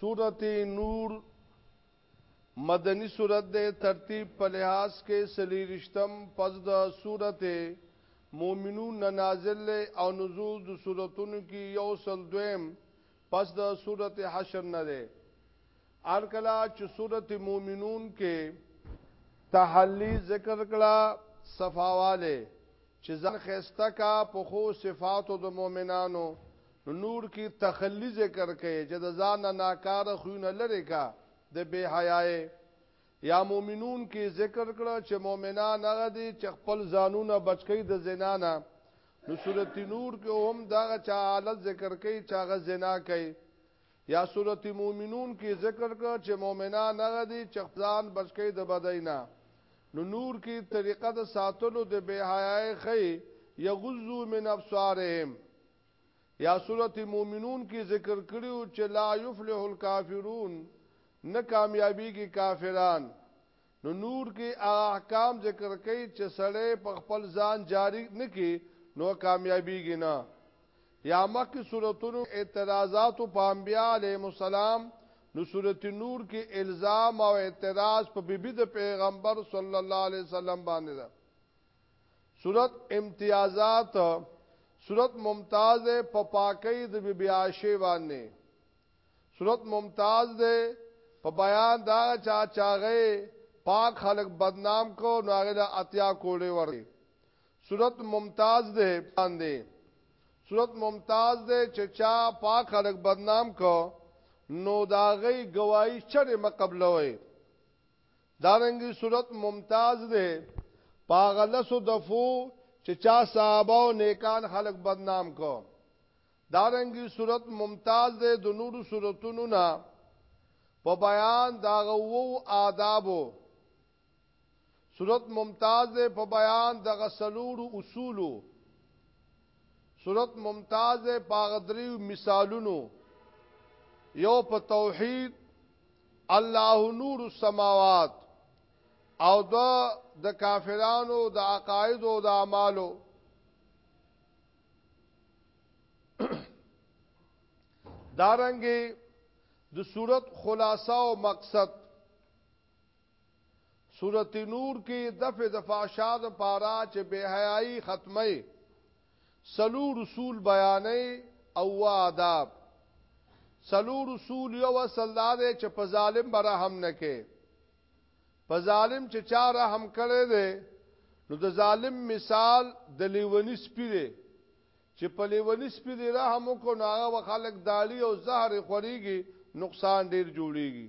سورت نور مدنی سورت دے ترتیب په لحاظ کې سلی رشتم پس د سورت مومنون ننازل لے او نزول د سورتونو کې یو سل دویم پس د سورت حشر نه دے ارکلا چې سورت مومنون کې تحلی ذکر کلا صفاواله چې ځان خسته کا په خو صفاتو د مؤمنانو نو نور کی تخلی ذکر کړي چې د ځان نه ناکاره خوونه لري کا د بے حیاي یا مؤمنون کی ذکر کړه چې مؤمنان هغه دي چې خپل ځانونه بچکی د زنا نه نو سورت نور کې هم دا چا حالت ذکر کوي چا غ زنا کوي یا سورت مومنون کې ذکر کړ چې مؤمنان هغه دي چې خپلان بچی د بدینا نو نور کې طریقه د ساتلو د بے حیاي خي یغزو من ابصارهم یا سورت مومنون کی ذکر کریو چه لا یفلح الكافرون نه کامیابی کی کافران نو نور کی احکام ذکر کئی چه سڑے پا خپل زان جاری نکی نو کامیابی گی نا یا مخ کی سورتون اعتراضاتو پا انبیاء علیه السلام نو سورت نور کی الزام او اعتراض پا بی بی دا پیغمبر صلی اللہ علیه وسلم باندی دا صورت امتیازات صورت ممتاز ده په پاکۍ د بی بی عائشه باندې صورت ممتاز ده په بیان دا چا چاغه پاک خلق بدنام کو نو هغه د اتیا کولې ورته صورت ممتاز ده باندې صورت ممتاز ده چې چا پاک خلق بدنام کو نو داغي گواہی چره مقبلوي دارنګي صورت ممتاز دی پاغلسو دفو چې چا صحابه او نیکان خلق بدنام کو دارنګي صورت ممتاز دی د نورو صورتونو نه په بیان داغه وو آدابو صورت ممتاز دی په بیان دغه سلورو اصولو صورت ممتاز دی پاغدریو مثالونو یو په توحید الله نور السماوات او د د کافرانو د عقاید او د اعمالو دارنګي د دا صورت خلاصه او مقصد صورت نور کې دفع د فحشا د پارا چې بے حیايي ختمه څلور اصول بیانوي او اووه آداب. څلور اصول یو اصل دا دی چې په ظالم به رحم نه کوې. په ظالم چې چا رحم کړی دی نو د ظالم مثال د لیوني سپي دی چې په لیونی سپی دی رحم وکړو نو هغه خلک داړي او زهر خوريږي نقصان ډیر جوړيږي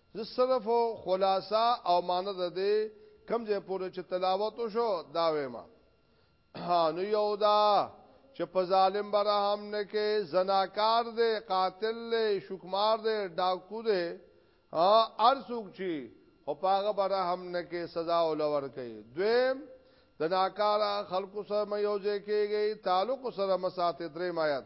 زه صرف خلاصه او معنی ده دې کم ځای پورې چې تلاوت وشو دا وېم نو یو دا چې په ظالم بره هم نه کې زناکار دې قاتل دې شکمار دې ډاکو دې ها ارسوک چی او پاغه بره هم نه کې سزا ولور کوي دویم د ناکاره خلکو سره مې یوځای کېږي تعلق سره مساته درې مایات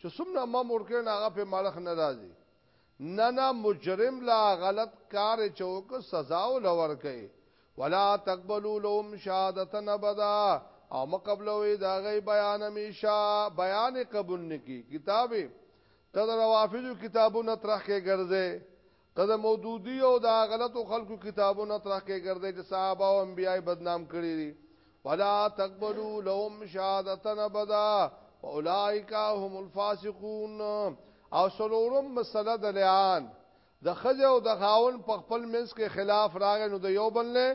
چې څومره ما مورکین هغه په مالخ نه راځي نه نه مجرم لا غلط کار چوک سزا او لور کوي ولا تقبلوا لهم شهادت ابدا او مقبلوي دا غي بیان میشا بیان قبول نکی کتابه تد روافض کتابونه ترخه ګرځي ته د مودودی او د غلطو خلکو کتابونه ترخه ګرځي چې صحابه او انبیای بدنام کړی دي ولا تقبلوا لهم شهادتنا ابدا اولئک هم الفاسقون او سلورم مسله د لعان د خځه او د خاون په خپل منځ کې خلاف راغی نو د یو بل نه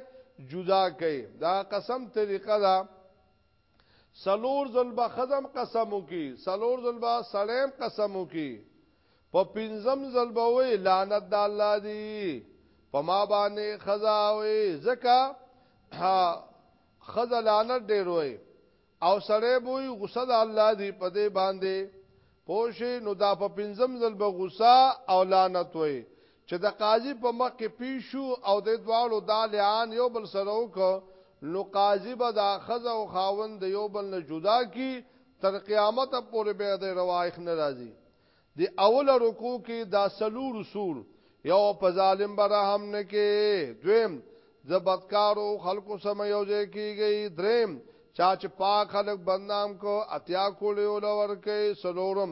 جدا کړي دا قسم طریقه ده سلور ذل بخزم قسمو کی سلور ذل با سلیم قسمو کی په پنځم ځل به وي لعنت د الله دی په ما باندې خزا وي زکه خزا لعنت ډیر وي او سړی بوې غصه د الله دی په دې باندې پوشي نو دا په پنځم ځل به غصه او لعنت وي چې د قاضي په مخ کې پېښ شو او دې دواړو دا لعان یو بل سره وکړ، نو قاضي به دا ښځه او خاوند د یو بل نه جدا کړي، تر قیامته پورې به یې د روایښ نه راځي. دې اوله رکوع کې دا څلور اصول، یو، په ظالم به رحم نه کوې، دویم، د بدکارو خلکو سره مه یوځای کېږئ، درېیم، چا چې پاک خلک بدنام کړل، اتیا کوړیو له ورکړئ، څلورم،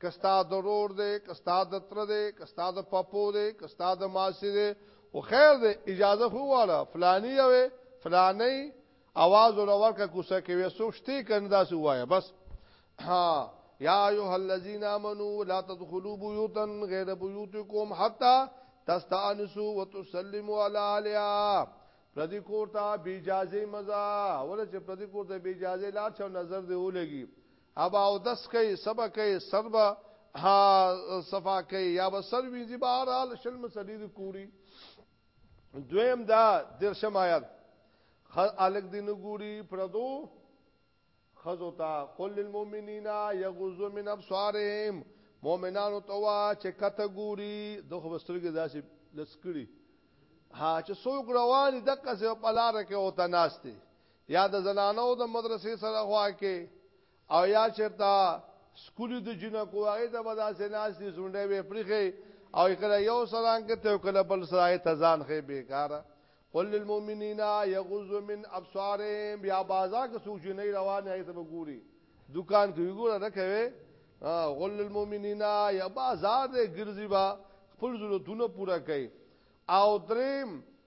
که ستا د ورور دی که ستا د تره دی که ستا د پپو دی که ستا د ماسی دی خو خیر دی اجازه خو واله فلانی وي فلانی आवाज ورور کا کوسه کې وسو شته کنه داسې وایا بس ها یا ایها الذین آمنو لا تدخلوا بیوتا غیر بیوتکم حتا تستانسوا وتسلموا علی اهلها پردی کور ته بی اجازه مزه ولې چې پردی کور ته بی اجازه لا څو نظر دی ولګي ابا او دس کوي سبا کوي سر به ها صفا کوي یا به سر ویزي بهر حال شل مسلې دي کوړي دویم دا درشم آیات خل الګ دین ګوري پردو خزو تا قل للمؤمنین یغضوا من ابصارهم مؤمنانو توا چې کته ګوري دغه بسترګې داسې لسکړي ها چې څوک روان دي دغه څه په لار کې او تناسته یا د زنانو د مدرسې سره خوا کې او یا چرته سکول د جنکو هغه د بدا سناس دي زونډه وي پرخه او کله یو سلام کې ته کله بل سره تزان خې بیکاره قل للمؤمنین یغض من ابصارهم بیا بازار کې سوچ نه روانه ایته وګوري دکان کې وګوره راکوي غل للمؤمنین یا بازار دې ګرځي با خپل ضرورتونه پوره کوي او دریم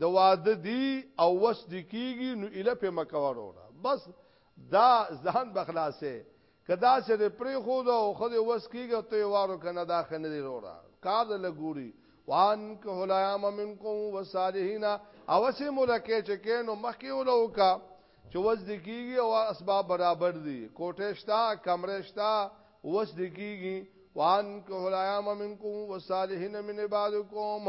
د واده دی او وس دی کیږي نو اله په مکوه وروره بس دا ځان بخلاصه کدا چې د پرې خو دا او خو د وس کیږي ته وارو کنه دا خنه دی وروره کار د لګوري وان که هلایم منکم وصالحین او سه ملکه چې کینو مخکې ولوکا چې وس دی کیږي او اسباب برابر دي کوټه شتا کمره شتا وس دی کیږي وان که هلایم منکم وصالحین من عبادکم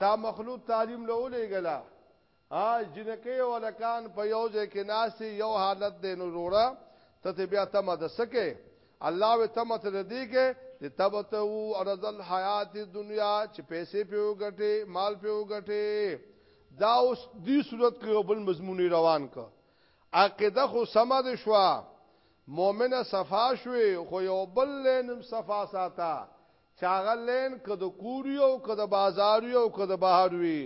تا مخلوط تعلیم له ولیږله ها جنکی او هلکان په یو ځای کې ناست یو حالت دی نو روره ته ته بیا تمه د سکه الله و تمه ته دی کې د تبته او ارز الحیات دنیا چې پیسې په وګټي مال په وګټي دا اوس دی صورت کې یو بل مضمون روان ک عقیده خو سمد شوا مؤمنه صفا شوي خو یو بل لینم صفا ساته چې هغه لین که د کور وي او که د بازار وي او که د بهر وي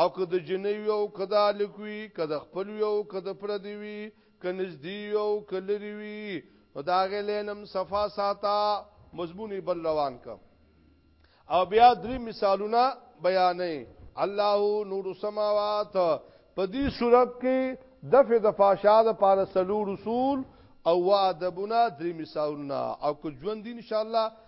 او که د جنۍ وي او که د هلک وي، که د خپل وي او که د پردي وي، که نږدې وي او که لرې وي، نو د هغې لین هم صفا ساته. مضمون یې بل روان کړ او بیا درې مثالونه بیانوي، الله نور السماوات، په دې صورت کې دفع د فحشا لپاره څلور اصول او آدبونه درې مثالونه او که ژوند دي انشاءالله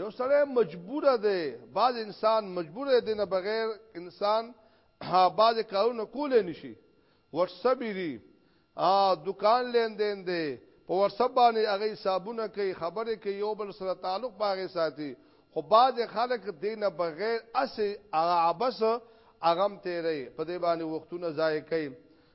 یو سړی مجبور دی بعض انسان مجبور دی نه بغیر انسان بعض کارونه کول نشي واتس اپ دی ا دکان لین دین دی په واتس اپ باندې هغه حسابونه کوي خبرې کوي یو بل سره تعلق باغې ساتي خو بعض خلک دینه بغیر اسې هغه عبس اغم تیرې په دې باندې وختونه ضایع کوي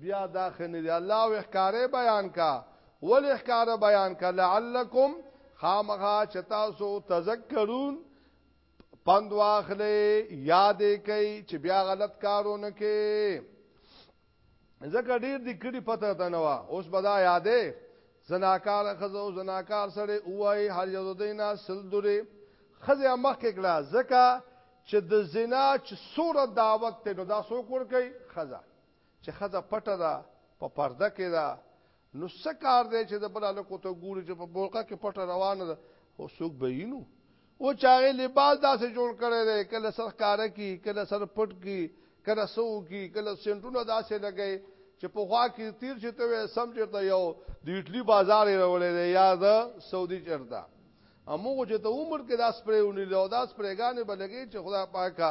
بیا دا خنه دی الله وحکاره بیان کا ول احکار بیان کا لعلکم خامغا چتاسو تذکرون پند واخلې یاد کړئ چې بیا غلط کارونه کې ځکه ډیر د کړي پته ته نه وا اوس بدا یادې زناکار خزو زناکار سره اوای هر یو دینا سل دوره خزه مخ کې کړه ځکه چې د زنا چې سوره دعوت ته نو دا سو کور کوي خزه چې خزه پټه ده په پرده کې ده نو څه کار دی چې د بل له کوته ګوري چې په بولقه کې پټه روانه ده او څوک به یې نو او چاغه لباس داسې جوړ کړي دی کله سر کار کی کله سر پټ کی کله سو کی کله سنټونه داسې لګي چې په خوا کې تیر چې ته سم چرته یو د اټلی بازار راولې دی یا د سعودي چرته امو چې ته عمر کې داس پرې ونی له داس پرېګانې بلګي چې خدا پاکه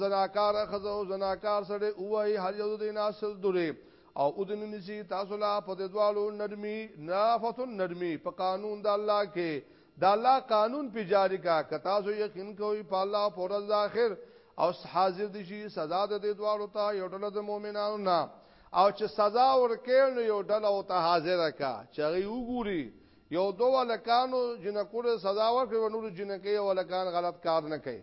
زناکار خزه او زناکار سره اوای هر یو د ناسل دوره او اذن نسی تاسو لا په دوالو نرمي نافتن نرمي په قانون د الله کې د الله قانون په جاری کا که تاسو یقین کوئ په الله پر ورځ اخر او حاضر دي شي سزا د دې دوالو ته یو ډله د مؤمنانو نه او چې سزا ورکړي نو یو ډله او ته حاضر کا چې غي وګوري یو دوه لکانو جنکو سزا ورکړي نور جنکې ولکان غلط کار نه کوي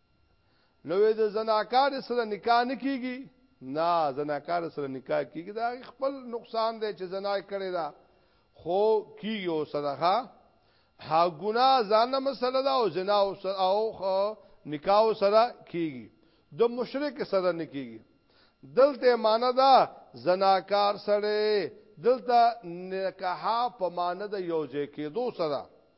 نو د زناکار سره نکاح نه کیږي نه زناکار سره نکاح کیږي دا خپل نقصان دی چې زنا کړی دا خو کیږي او صدقه ها ګنا ځان مسله دا او زنا او او نکاح سره کیږي د مشرک سره نه کیږي دلته معنی دا زناکار سره دلته نکاح په معنی د یوځې کېدو سره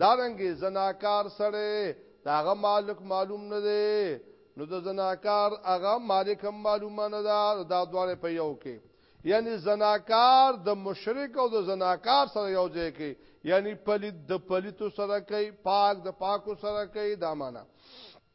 دارنګه زناکار سړی د هغه مالک معلوم نه دی نو د زناکار هغه مالک هم معلومه نه ده دا دواړه په یو کې یعنی زناکار د مشرک او د زناکار سره یو ځای کوي یعنی پلیت د پلیتو سره کوي پاک د پاکو سره کوي دا معنا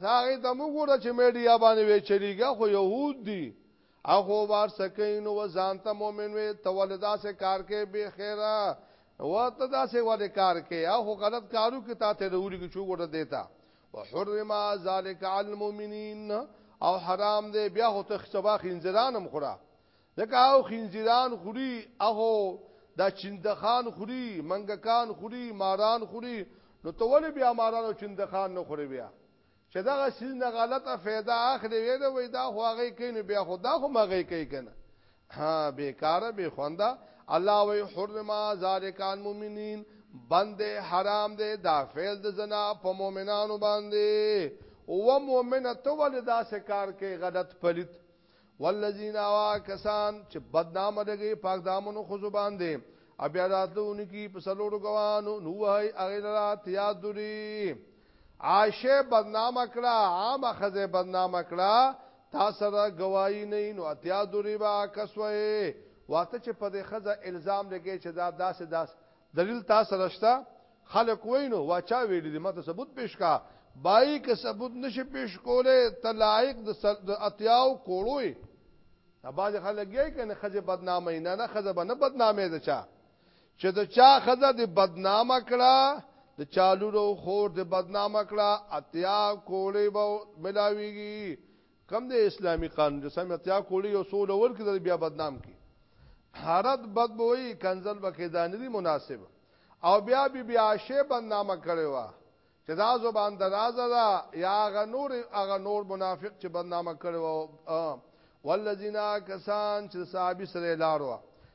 هغه ته موږ ګوره چې میډیا باندې وی چلیږي خو يهود دي اخو بار سکین و ځان ته مؤمن وي ته ولدا سه کار کې به خیره و ته دا سه ول کار کې اخو غلط کارو کې تا ته وروړي کې چوغړه دیتا وحرم ذلک علی المؤمنین او حرام دی بیا هو ته سبا خنزرانم خورا دکا او خنزیران خوری اهو دا چندخان خوری منګکان خوری ماران خوری نو ته ولې بیا ماران او چندخان نه خوری بیا چې دا سیز نه غلطه फायदा اخلي وې دا وې دا خو هغه کین بیا خدا خو مغه کوي کنه ها بیکار به خوندا الله وی حرما ذالکان مومنین بند حرام دے دا فعل د زنا په مؤمنانو باندې او مؤمنه تو ولې دا سکار کې غلط پلیت والذین اوا کسان چې بدنام دغه پاک دامنو خو زبان دي بیا راتلونی کی په سلوړو غوانو نو وای اغه لرا تیا دوری عائشه بدنام کړه عام خزه بدنام کړه تا سره گواہی نه نو اتیا دوری با کسوې واته چې په دې خزه الزام لګی چې دا داسې داس دلیل تاسو سره شته خلک وینو واچا ویل دي ماته ثبوت پیش کا بای که ثبوت نشي پیش کوله تلایق د اتیاو کوړوي اباځه خلک یې کنه خزه بدنامه نه نه خزه بنه بدنامه ده چا چې د چا خزه د بدنامه کړه د چالو خور د بدنامه کړه اتیا کوړې به ملاويږي کم دی اسلامی قانون چې سمتیا کولی یو سول ور کې د بیا بدنام کی حرد بد بوئی کنزل بکې دانری مناسب او بیا بی بیا شی بدنامه کړي وا چې دا زبان درازه دا یا غنور اغه نور منافق چې بدنامه کړي وا والذین کسان چې صحابي سره لاروا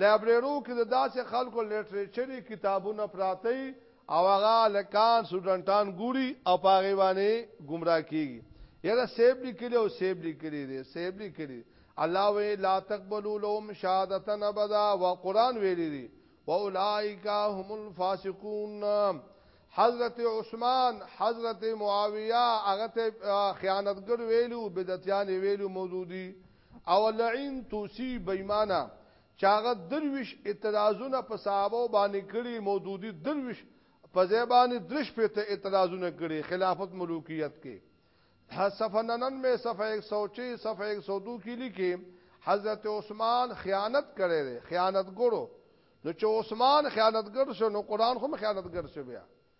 لایبرېرو کې د داسې خلکو لټرېچري کتابونه پراته وي او هغه هلکان سټوډنټان ګوري او په هغې باندې ګمراه کېږي یاره صیب لیکلي او صیب لیکلي دی صیب لیکلي الله وی لا تقبلوا لهم شهادتا ابدا وقران ویلي دي واولائک هم الفاسقون حضرت عثمان حضرت معاویه هغه ته خیانتګر ویلو بدعتیان ویلو موجودي او لعین توسی بېمانه چې هغه درویشت اعتراضونه په صحابو باندې کړي، مودودي درویشت په ځای باندې درې شپېته اعتراضونه کړي، خلافت ملوکیت کې صفحه ننانوې، صفحه یک سو چه، صفحه یک سو دو کې لیکي، حضرت عثمان خیانت کړی دی، خیانتګر و، نو چې عثمان خیانتګر شو نو قرآن هم خیانتګر شو بیا،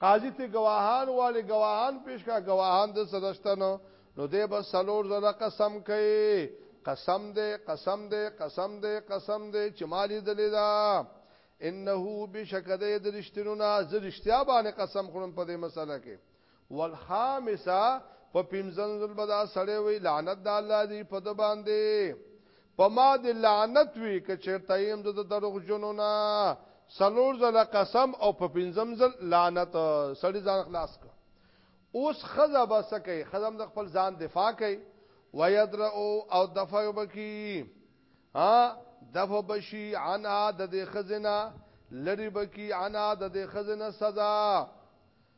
قاضي ته ګواهان والي ګواهان پیش کا ګواهان د سرشتن نو دی به سلور زره قسم کوي قسم دې قسم دې قسم دې قسم دې چې مالی دلې دا انه بشک دې د رښتینو نه زرشتیا باندې قسم خورم په دې مسله کې والخامسه په پمزن زل بدا سړې وي لعنت د الله دې په د باندې په ما دې لعنت وي که چېرته یم زه د دروغجنو نه. څلور ځله قسم او په پنځم ځل لعنت. سړي ځان خلاص کړ. اوس ښځه به څه کوي؟ ښځه هم د خپل ځان دفاع کوي. ویدرعو او دفع به کي. ها دفع به شي عنها د دې ښځې نه، لرې به کي عنها د دې ښځې نه سزا.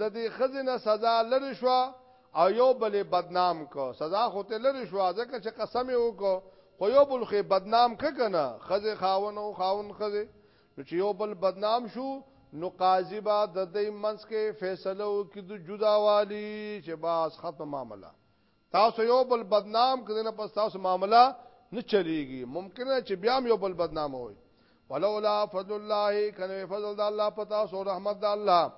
د دې ښځې نه سزا لرې شوه او یو بل یې بدنام کړ. سزا خو ترې لرې شوه، ځکه چې قسم یې وکړ، خو یو بل خو یې بدنام کړ که نه؟ ښځې خاوند او خاوند ښځې، نو چې یو بل بدنام شو، نو قاضي به د دوی منځ کې فیصله وکړي د جداوالي، چې بس ختمه معامله. تاسو یو بل بدنام کړئ نه پس تاسو معاملہ نه چلیږي ممکن نه چې بیا یو بل بدنام وي ولولا فضل الله کنه فضل د الله پتا سو رحمت د الله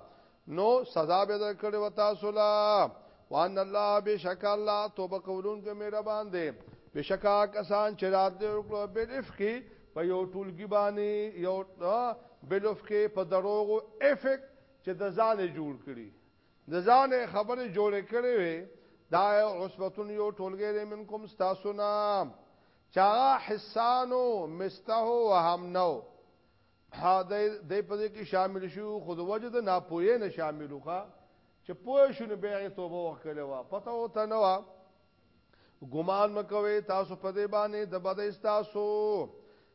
نو سزا به درکړي وتا سولا وان الله بشک الله توبه قبولون کې مهربان دی بشکا کسان چې رات دې وکړو بل افقي په یو ټولګي باندې یو بل افقي په دروغو افق چې د ځان جوړ کړي د ځانه یې خبرې جوړې کړې وې، دا یو عصبتون یو ټولګی دی منکم ستاسو نه چې هغه حسان و مسته و همنه و دی په دې کې شامل شو خو د وجه د ناپوهۍ نه شامل وو چې پوه شو نو بیا یې توبه وکړې وه پته ورته نه وه ګمان مکوئ تاسو په دې باندې د بدۍ ستاسو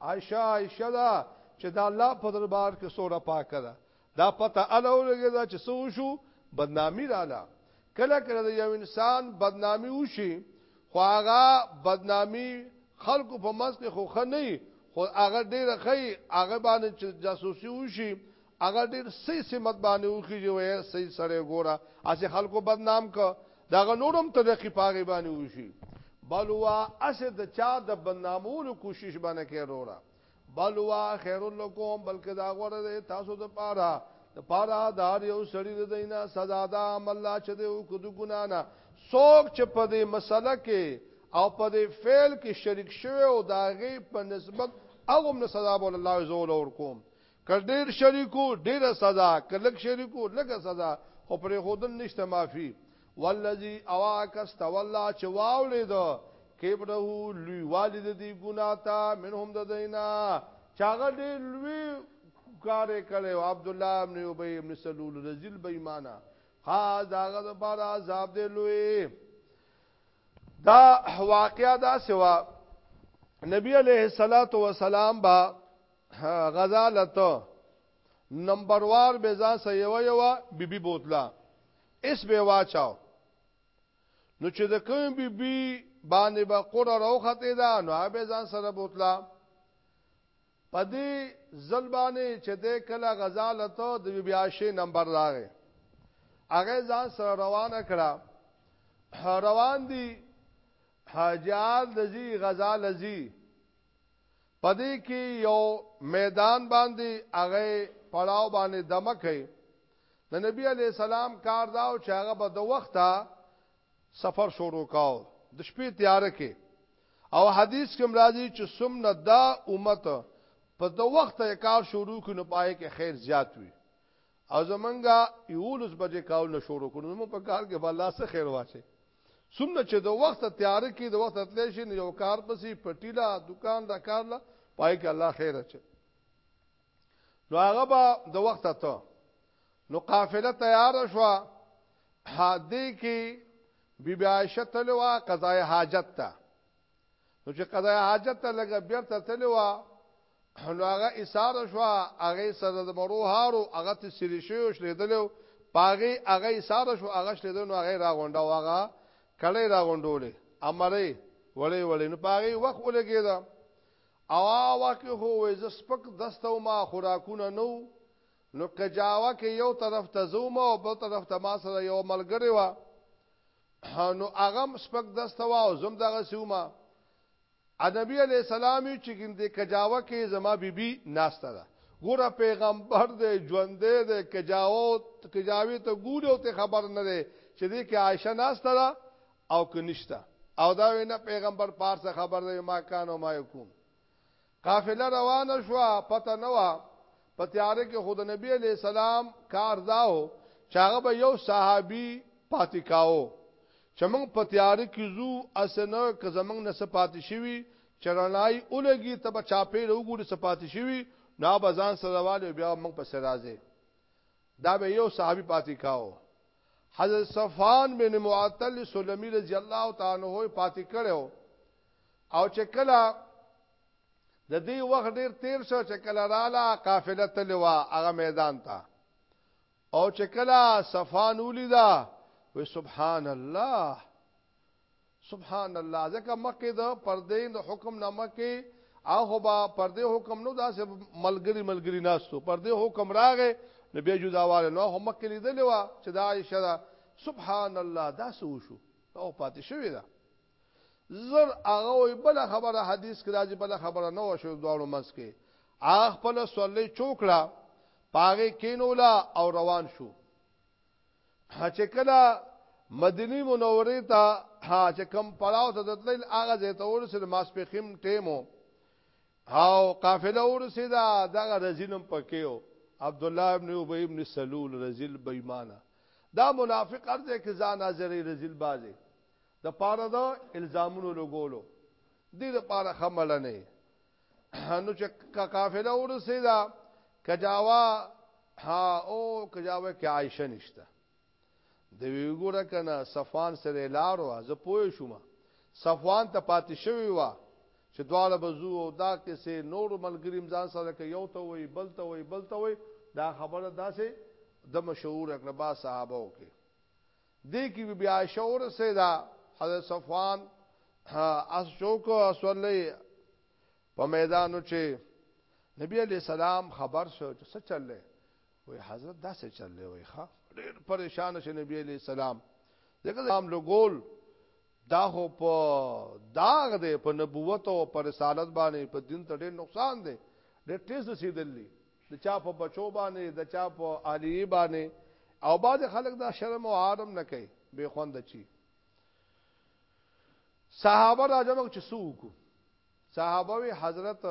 عائشه عائشه دا چې دا الله په دربار کې سوره پاکه ده دا پته اله ولګی دا چې سو شو بدنامی رااله کله کله یو انسان بدنامی وشي خو هغه بدنامی خلکو په منځ کې خو خنه خو هغه ډیره خی هغه باندې چې جاسوسي وشي هغه ډیر سي سمت باندې وخیږي وای سي سره ګوره اسه خلکو بدنام ک داغه نورم ترقی پاغي باندې وشي بلوا اسه د چا د بدنامولو کوشش باندې کیرورا بلوا خیر لکم بلکې دا غوړه ده تاسو د پاره د پاره دار یو سړی د دینه سزا ده عمل لا چې د کو د ګنا نه څوک چې په دې مسله کې او په دې فعل کې شریک شوی او داغه په نسبت هغه نه سزا بول الله عز وجل ورکوم که ډیر شریکو ډیره سزا که لږ شریکو لږه سزا خو پریښودل نشته معافی والذی او هغه کس تولا چې واولید کبره لوی والد دی ګناه تا منهم د دینا چاغه ډیر لوی کار کړي او عبد الله ابن ابي ابن سلول رزل بې ایمانه خاص داغه د بار عذاب دی لوی دا واقعیا دا سوا نبی علیہ الصلات والسلام با غزالت نمبر وار به ځان سه یو یو بیبي بوتلا اس به واچاو نو چې د کوم بیبي باندې به قره روخته ده نو به ځان سره بوتلا پدې زلبانه چې د کله غزالت د بیبي عائشه نمبر راغې هغه ځان سره روانه کړه روان دي حاجال دزي غزال زي پدې کې یو میدان باندې هغه پړاو باندې دمه کوي د نبی علی سلام کار دا او چې هغه به د وخته سفر شروع کاو د شپې تیار کې او حدیث کې مرادي چې سمنه دا امت په د وخته کار شروع کینو پای کې خیر زیات وي او زمونږه یولس بجې کارونه شروع کړو نو په کار کې بل څه خیر واچي څومره چې د وخت تیار کې د وخت تللی شي نو یو کار پسې پټیلا دکان دا کار لا پای کې الله خیر اچي نو هغه به د وخت ته نو قافله تیار شو حادی کې بی بی عائشه تلوا قضای حاجت ته نو چې قضا حاجت ته لګ بیرته تلوا نو هغه ایثار شو هغه سره د مرو هارو هغه ته سری شو شلیدلو پاغي هغه ایثار شو هغه شلیدل نو هغه را غونډه واغه کړي را غونډولې امرې وړې وړې نو پاغي وخت ولګیدا او واکه هو وې ز سپک دستو ما خوراکونه نو نو کجاوا کې یو طرف ته زوم او بل طرف ته ما سره یو ملګری و نو هغه سپک دسته وا او زم دغه سیوما نبی علی السلام چې ګندې کجاوه کې زما بیبي ناشته ده ګوره پیغمبر دې ژوند دې کجاو کجاوي ته ګوره او ته خبر نه ده چې دې کې عائشه ناشته ده او کنيشته او دا وینا پیغمبر پارسه خبر ده ما کان او ما یکون قافله روانه شو پته نه و په تیار کې خود نبی علی السلام کار داو چاغه به یو صحابي پاتې کاو چې موږ په تیار کې زو اسنه که زمنګ نه سپاتې شوی چرنای اولګي ته به چاپې وګوري سپاتې شوی نو به ځان سره والي بیا موږ په سر راځي دا به یو صحابي پاتې کاو حضرت صفان بن معطل سلمی رضی الله تعالی عنہ پاتې کړو او چې کله د دې وخت ډیر تیر شو چې کله رااله قافله تلوا هغه میدان ته او چې کله صفان ولیدا و سبحان الله سبحان الله ځکه مکه د پردې د حکم نامه کې هغه با پردې حکم نو داسې ملګری ملګری ناستو پردې حکم راغې نو بیا جداواله نو هم مکه لیدلې و چې دا عائشه سبحان الله دا سو شو او پاتې شوې ده زر هغه وي بل خبره حدیث کې راځي بل خبره نه وشو دواړو منځ کې هغه خپل صلی چوکړه پاغه کینولا او روان شو چې کله مدینی منوره ته ها چې کم پړاو ته دتل هغه زیته ور سره ماسپخیم ټیمو او قافله ور سره دا دغه رزینم پکېو عبد الله ابن ابي ابن سلول رزل بېمانه دا منافق ارزه کې ځان حاضرې رزل بازه د پاره دا الزامونو لګولو دې د پاره خمل نه نو چې قافله ورسېدا کجاوا ها او کجاوا کې عائشه نشته د ویګوره کنه صفوان سره لار وا زه پوه شوم صفوان ته پاتې شوی وا چې دواړه بزو او دا کیسه نور ملګریم ځان سره کې یو ته وای بل ته وای بل ته وای دا خبره داسې د مشهور اقربا صحابه وکړي دې کې بیا شور سیدا حضرت صفوان اس چوک اسولې په میدانو چې نبی علی سلام خبر شو چې څه چللې وې حضرت دا څه چللې وې ښا ډېر پریشان شو نبی علی سلام دغه نام لګول دا هو په داغ دی په نبوت او پر رسالت باندې په دین ته ډېر نقصان دی ډېر تیز رسیدلی د چا په بچو باندې د چا په الیه باندې او بعض خلک دا شرم او عارم نه کوي به خوند چی صحابه راځم چې سوکو صحابه وی حضرت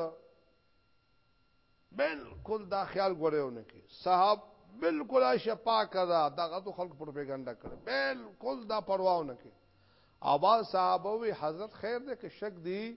بالکل دا خیال غوړیونه کی صاحب بالکل عائشہ پاک دا دغه تو خلق پروپاګاندا کړ بالکل دا پرواونه کی اواز صحابه وی حضرت خیر دې کې شک دی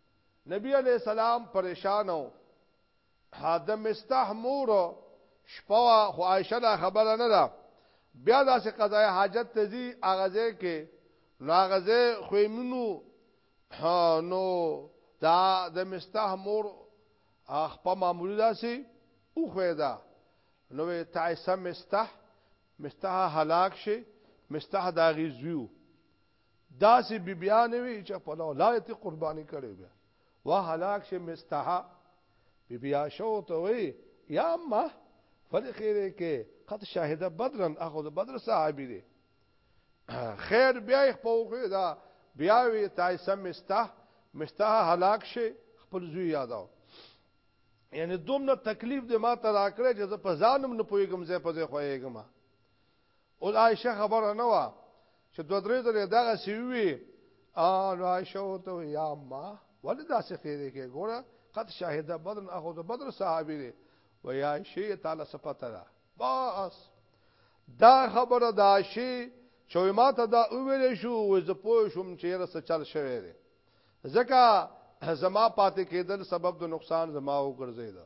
نبی علیه السلام پریشان و، د مستح مور شپه وه خو عایشه لا خبره نه ده، بیا داسې قضای حاجت ته ځي هغه ځای کې نو هغه ځای خو یې مینو نو دا د مستح مور خپه معمولي داسې وخوی ده نو وی تعیسه مستح مستح هلاک شي مستح د هغې زوی داسې بیبیانې وي چې خپل اولاد ته قرباني کړي بیا واه هلاک شي مستح بیبي عائشه ته وي یا ما فل خیره کې قد شاهد بدرن اخو د بدر صحابي دي خیر بیا په وخه دا بیا وی تایسه مستح مستح هلاک شي خپل زوی یاداو یعنی دومره تکلیف دې ما ته راکړې چې زه په ځانم نه پويګم زه په ځای خوېګم او عائشه خبره نه و چې دوه درې ځلې دغه سی وی ان عائشه او ته یا ما ولې دا څه خیره کې ګوره قد شاهده بدر اخو د بدر صحابي دی و یا شی تعالی سپته را بس دا خبره دا شی چې ما ته دا ویل شو و زه پوه شوم چې رس چل شوی دی ځکه زما پاتې کېدل سبب د نقصان زما وګرځیدا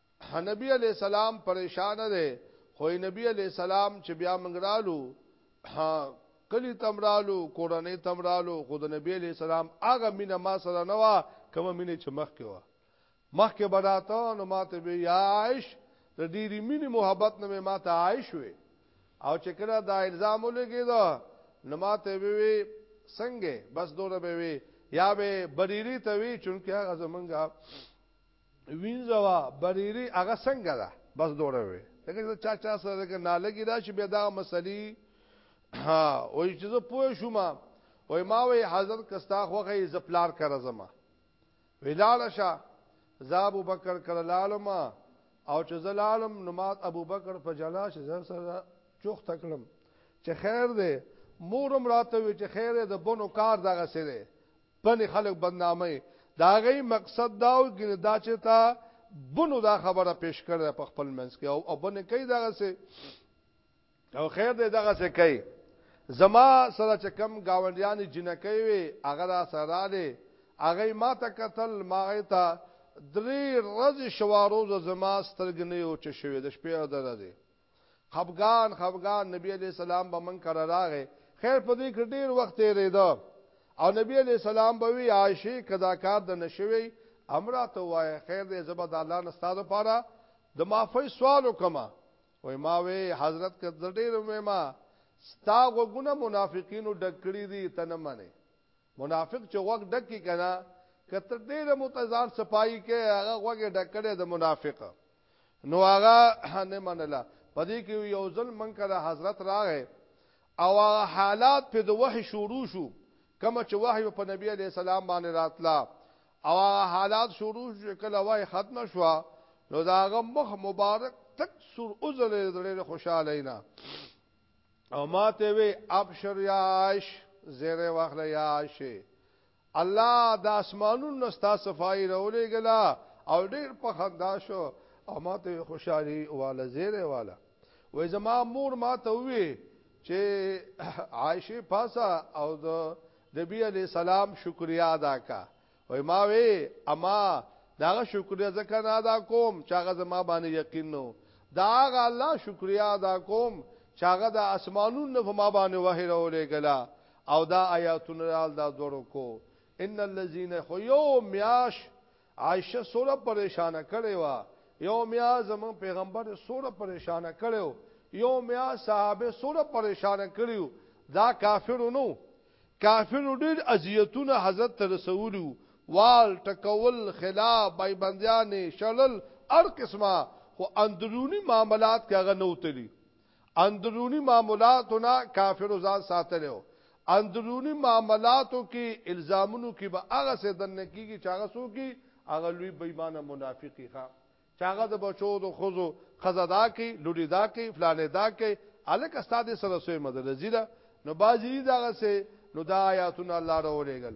نبی علیه السلام پریشان دی خو نبی علیه السلام چې بیا موږ رالو کلی تمرالو کورنۍ تمرالو خو د نبی علی سلام هغه مینه ما سره نه وا کوم مینه چې مخ کې وا مخ کې براته نو ماته به یا عائش د ډېری مینه محبت نه ما ته عائش وي او چې کله دا الزام ولګي دا نو ماته به وي څنګه بس دوره به وي یا به بریری ته وي چونکه هغه زمونږه وینځوا بریری هغه څنګه ده بس دوره وي دغه چا چا سره کې نالګي راشي به دا مسلې ها وای چې زه پوه شوم وای ما وای حضرت کستا خوغه زپلار کړ زما ویلال شا زاب بکر کړه لالم او چې زلالم نماز ابو بکر په جلا شي زر سره چوخ تکلم چې خیر دی مورم راته وی چې خیر د بونو کار دغه سره پنې خلک بدنامه یې د هغه مقصد دا و ګنې دا چې تا بنو دا خبره پیش کړه په خپل منځ کې او بنې کوي دغه سه او خیر دې دغه سه کوي زما سره چې کم گاونډیان جنکې وي هغه را سره دي هغه ما ته قتل ما ته درې ورځې شواروز زما سترګې نه یو چې شوې د شپې او د ورځې خفګان خفګان نبی علی السلام به من کړه راغې خیر په دې کې ډیر وخت تیرېده او نبی علی السلام به وی عائشه کدا کار د نشوي امره ته وای خیر دې زبر د الله نستاد پاره د معافی سوال وکما وای ما وی حضرت کده ډیر مې ما ستا غوګونه منافقینو ډکړی دي تنه منه منافق چې غوګ ډک کی کنه کته ډیر متزان صفائی کې هغه غوګه ډکړې د منافق نو هغه نه منله په دې کې یو ځل من کړه حضرت راغې او هغه حالات په د وحي شروع شو کوم چې وحي په نبی عليه السلام باندې راتلا او هغه حالات شروع شو کله وحي ختم شو نو داغه مخ مبارک تک سر اوزل زړه خوشاله نه او ماته وی ابشر یا عائش زیره واخله یا عائشه الله د اسمانونو نه ستا صفائی راولېږله او ډېر په خندا شو او ما ته یې خوشحالي واله زېری واله. وایي زما مور ما ته ووي چې عایشې پاسه او د نبي علیه السلام شکریا ادا کا. وایي ما وې اما دا غا شکریا ځکه نه ادا کوم چې هغه زما باندې یقین نو دا غا الله شکریا ادا کوم چې هغه د اسمانونو په ما باندې وحی راولې ګلا او دا آیاتونه رال دا دو رکو ان الذين خو یو میاش عائشه سوره پریشان کړي وا یو میا زمون پیغمبر سوره پریشان کړو یو میا صحابه سوره پریشان کړیو دا کافرونو کافر ډیر اذیتونه حضرت ته رسولو وال ټکول خلا بای بندیانې شلل هر قسمه خو اندرونی معاملات کاغه نو تلی اندروني معاملاتو نه کافرو ځان ساتلی او اندروني معاملاتو کې الزامونو کې به هغه څه دننه کېږي چې هغه څوک وي هغه لوی بې ایمانه منافق وي ښه چې هغه د بچو د ښځو ښځه دا کوي لوري دا کوي فلانې دا کوي هلکه ستا دې سره څه مدلزي ده نو بعضې دي دغسې نو دا ایاتونه الله راولېږل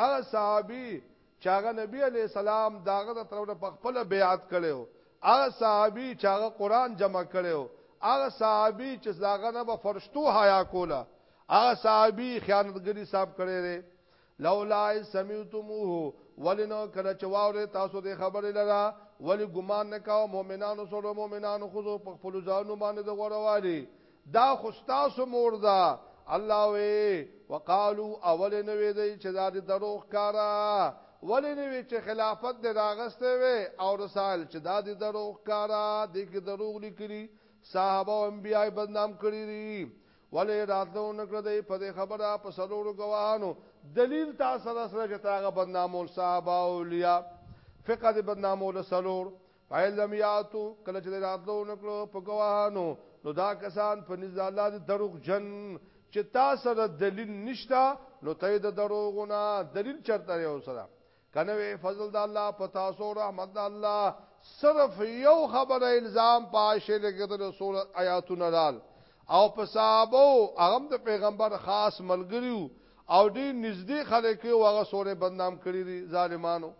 هغه صحابي چې هغه نبی علی السلام داغه د طرفه په خپل بیعت کړو هغه صحابي چې هغه قران جمع کړو هغه صحابي چې داغه نه به فرشتو حیا کوله هغه صحابي خیانتګری صاحب کړي دي لولا سمعتموه ولنو کله چې واورې تاسو د خبرې لرا ولی ګمان نکاو مؤمنانو سره مؤمنانو خو په خپل ځانو باندې د غوړوالي دا خو ستاسو مور ده الله وی وقالو اول نه وی دی چې دا د دروغ کارا ولې نه وی چې خلافت د راغسته وی او رسائل چې دا د دروغ کارا د کې دروغ لیکلی صحابه او انبیاء بدنام کړی دي ولې راتلو نکړه دی په دې خبره په سلوړو گواهانو دلیل تاسو سره سره چې تاغه بدنامول صحابه او اولیاء فقه دې بدنامول سلوړ فایل لم یاتو کله چې راتلو نکړو په گواهانو نو دا کسان په نزد الله دې دروغ جن چې تا سره دلیل نشتا نو ته د دروغونه دلیل چرته یو سره کنه وی فضل د الله پتا سو رحمت د الله صرف یو خبره الزام پاشه لګیدل رسول آیاتونه لال او په صحابه او هغه د پیغمبر خاص ملګریو او ډیر نږدې خلک یو هغه سورې بدنام کړی دي ظالمانو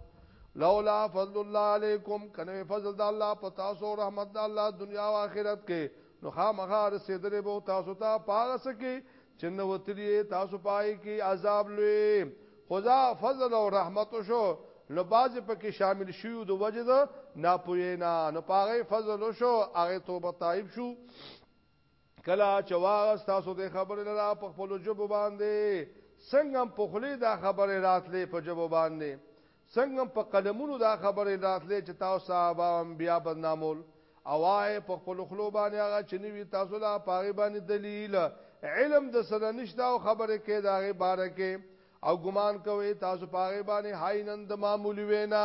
لولا فضل الله علیکم کنه فضل د الله په تاسو او رحمت د الله دنیا او آخرت کې نو خامخا رسیدلې به تاسو ته پاره سکه چې نو وتلی تاسو پای کې عذاب لوي خدا فضل او رحمت شو نو باز پکې شامل شیو د وجه ده ناپوینا نو پاره فضل شو هغه توبه تایب شو کلا چواغ تاسو د خبرې لرا په خپل جوب باندې څنګه په خلی دا خبرې راتلې په جوب باندې څنګه په قلمونو دا خبرې راتلې چې تاسو صاحب انبیا بدنامول اوای په خپل خلو باندې هغه چې نوی تاسو لا پاغي باندې دلیل علم د سره نشته او خبرې کې دا غي بار کې او ګمان کوي تاسو پاغي باندې هاینند معمولی وینا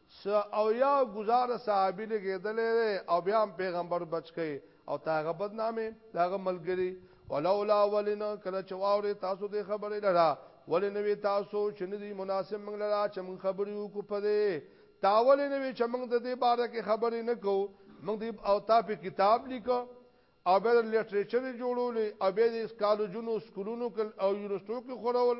سه او یا گزار صحابی لګیدلې ده او بیا هم پیغمبر بچ کړي او تاغه بدنامه داغه ملګری ولولا ولنا کله چواوري تاسو دې خبرې لرا ولنوي تاسو چې ندي مناسب موږ لرا چې موږ خبرې وکړو په دې تاول نه وی چې موږ د دې باره کې خبرې نه کوو موږ دې او تا په کتاب لیکو او به لټریچر جوړول او به د کالجونو سکولونو او یونیورسيټو کې خورول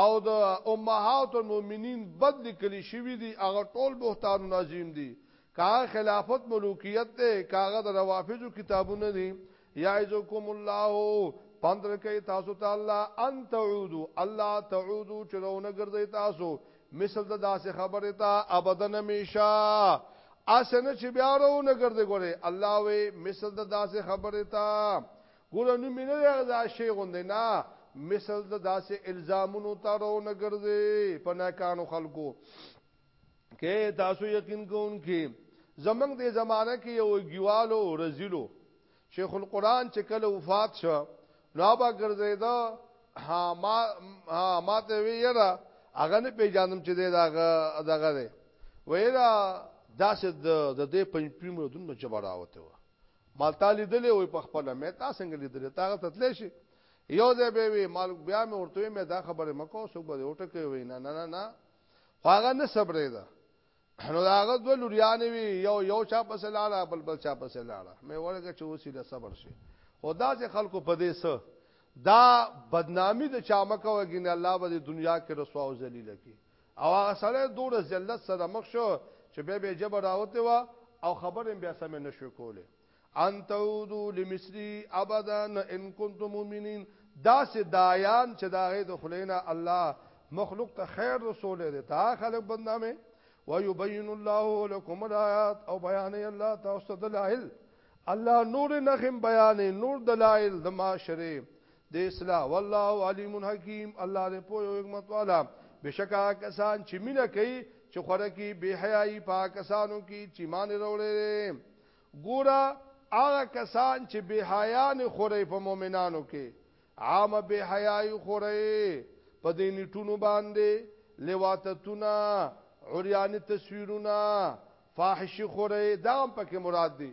او د امهات المؤمنین بد لیکل شوی دی هغه ټول بهتان عظیم دی کا خلافت ملوکیت ته کاغه د روافضو کتابونه دي یعزکم الله پندر کوي تاسو ته الله ان تعودو الله تعودو چرونه ګرځي تاسو مثل د داسې خبره ته ابدن همیشه اسنه چې بیا ورونه ګرځي ګوره الله وي مثل د داسې خبره ته ګوره نوم مې نه دی هغه دا شی غوندې نه مثل د داسې الزامونو ته رو نه ګرځې په ناکانو خلکو کې تاسو یقین کوونکي زمنګ دې زمانہ کې یو ګیوالو رزیلو شیخ القرآن چې کله وفات شو نو با ګرځیدا ها ما ها ما ته ویرا هغه نه پیژاندم چې دغه دغه دی ویرا داسې د دې پنځپیمو دونه جبراوته و ما تا لیدلې وې په خپل مې تا څنګه لیدلې تا ته تلې شي یو ځای به وي مال بیا مې ورته مې دا خبره مکو سو به وټه کوي وې نه نه نه نه هغه نه صبرې ده نو هغه دوه لوريان وي یو یو چا پس لاړه بل بل چا پس لاړه مې ورګه چې اوسې له صبر شي خدا چې خلکو په دې سره دا بدنامی د چا مکه وګین الله به د دنیا کې رسوا او ذلیل کی او هغه سره دوره ذلت سره مخ شو چې به به جبر راوته وا او خبرې بیا سم نشو کوله ان تعودو لمصری ابدا ان کنتم مؤمنین دا سه دایان چې دا غي د خلینا الله مخلوق ته خیر رسول دی تا خلق بدنامه ويبين الله لكم الآيات او بیان الله تاسو دلائل الله نور نخم بیان نور دلائل د معاشره د اصلاح والله علیم حکیم الله دې پوه او حکمت والا بشکا کسان چې مینه کوي چې خوره کې بے حیايي پاکستانو کې چې مان وروړي ګورا هغه کسان چې بے حیا نه خوري په مؤمنانو کې عام بے حیاي خوري په دې نیټونو باندې لواتتونه عریان تصویرونه فاحش خوري دا هم پکې مراد دي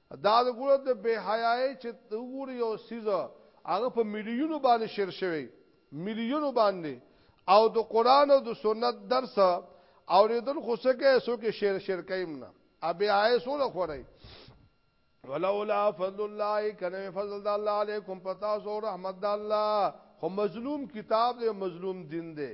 دا د ګوره د بې حیایۍ چې ته وګورې یو څیز هغه په میلیونو باندې شیر شوی میلیونو باندې او د قران او د سنت درس او ریدل خو څه کې سو کې شیر شیر کایم نه ابي آی سره خورای ولولا فضل الله کنه فضل الله علیکم پتا سو رحمت الله خو مظلوم کتاب دی مظلوم دین دی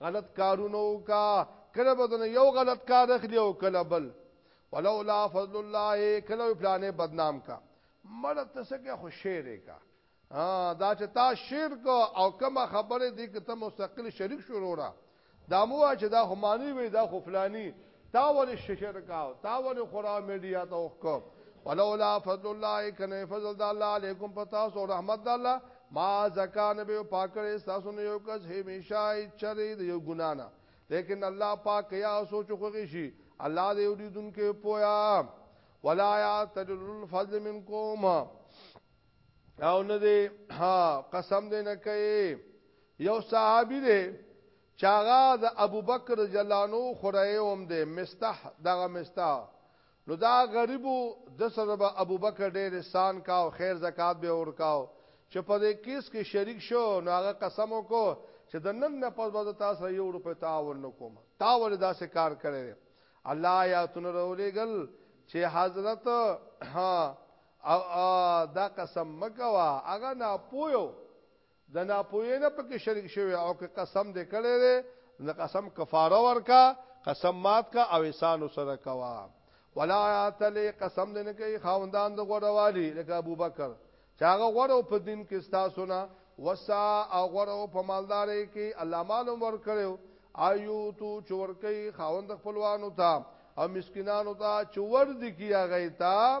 غلط کارونه وکا کله بدن یو غلط کار اخلي او کله بل ولولا فضل الله کله پلانې بدنام کا مړه تسکه خو شعر کا دا چې تا شعر کو او کما خبره دي کې ته مستقل شریک شروع را دا مو چې دا همانی وي دا خو فلانی تا ولې ششر کاو تا ولې خورا میډیا ته وکړ ولولا فضل الله کنه فضل د الله علیکم پتا سو رحمت د الله ما زکا نبی پاک کړي تاسو نه یو کس همیشه چری د یو ګنا نه لیکن الله پاک یا سوچ خوږي شي الله دې ولیدونکو پویا ولا یعتدل الفضل منکم او نه دې ها قسم دې نه کوي یو صحابي دې چه هغه د ابوبکر رضی الله عنه خورئ هم دی مستح دغه مستح نو دا غریب و ده سره به ابوبکر ډیر احسان کا او خیر زکات به ورکاو چه په دې کیس کې شریک شو نو هغه قسم وکړو چه د نن نه پس به تاسو سره یو روپې تعاون نکوم تا ول دا سه کار کړی الله یا تن رولېګل چه حضرت ها او دا قسم مکوا هغه نه پویو د ناپوهی نه پکې شریک شوی او که قسم دې کړی دی نو قسم کفاره ورکا قسم مات کا او احسان سره کوا ولا یاتل قسم دې نه کوي خاوندان د غوړوالي لکه ابوبکر چاغه غوړو په دین کې ستاسو نه وسا او غوړو په مالداري کې الله معلوم ور کړو آیو تو چور کوي خاوند خپلوانو ته او مسکینانو ته چور دي کیږي تا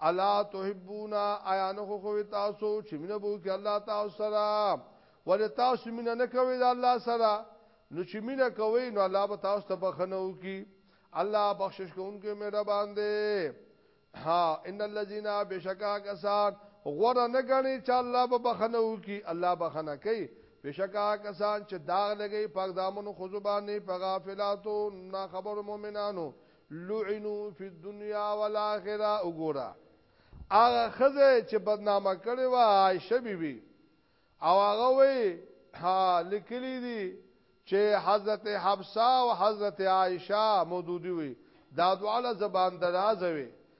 الا تحبون آیا نه خو تاسو چې مینه بو کې الله تعالی سره ول تاسو مینه نه کوي د الله سره نو چې مینه کوي نو الله به تاسو ته بخنه وکي الله بخشش کوونکې مهربان دی ها ان الذين بشکا کسان غره نه غني چې الله به بخنه وکي الله بخنه کوي بشکا کسان چې داغ لګي پاک دامن خو زبانه په غافلاتو نا خبر مؤمنانو لعنو فی الدنیا والاخره وګوره هغه خزه چې بدنامه کړي وا عائشه بیبي او هغه وی ها لیکلی دي چې حضرت حفصه او حضرت عائشه مودودی وی دا دواله زبان درازوي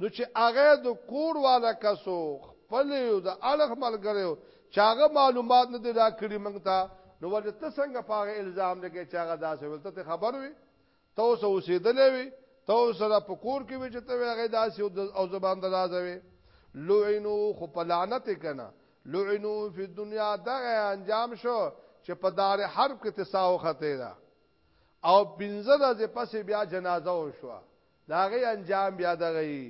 نو چې هغه د کور والا کس و، خپل یو د اړخ ملګری و، چې هغه معلومات نه دي راکړي موږ ته، نو ولې ته څنګه په هغه الزام لګوې چې هغه داسې ویل؟ ته ترې خبر وې؟ ته ورسره اوسېدلی وې؟ ته ورسره په کور کې وې چې ته وې هغه داسې او زه باندې راځه وې؟ لعنو خو په لعنت یې کنه لعنو فی الدنیا دغه انجام شو چې په دار حرب کې تساو خته ده او پنځه ورځې پسې بیا جنازه وشوه د هغې انجام بیا د هغه يي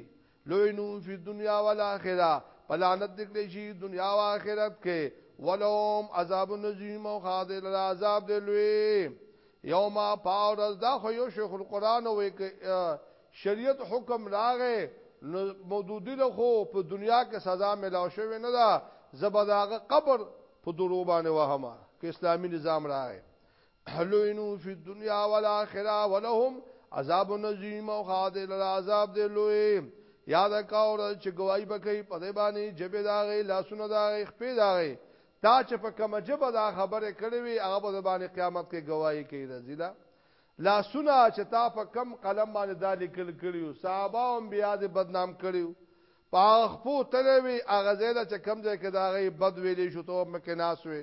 لوینو فی دنیا والاخره پلانت دکلی شي دنیا او آخرت کې ولهم عذاب نظیم او خاضل عذاب دی لوی یوم پاورز دا خو یو شیخ القران وې شریعت حکم راغې نو مودودی له خو په دنیا کې سزا ملاو شوی نه ده زبداغه قبر په دروبانه وهما کې اسلامي نظام راغې لوینو فی الدنیا والآخرہ ولهم عذاب نظیم او خادل العذاب دی لوی یاد کاور چې گواہی بکې په دې باندې جبه داغه لاسونه داغه خپې داغه تا چې په کوم جبه دا خبره کړې وي هغه په باندې قیامت کې گواہی کوي رزیلا لاسونه چې تا په کم قلم باندې دا لیکل کړیو صحابه او انبیا دې بدنام کړیو پاخ پو تلوي اغه زیاده چې کم ځای کې دا غي بد ویلې شو ته مکه ناسوي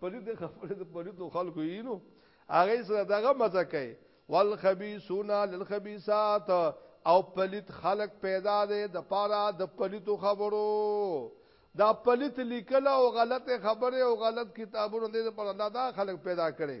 پلیت د خپل د پلیت خلکو یې نو هغه سره دغه مزه کوي والخبيثون للخبيثات او پلیت خلق پیدا دی د پاره د پلیتو خبرو دا پلیت لیکل او غلط خبره او غلط کتابونه د پر الله دا خلق پیدا کړي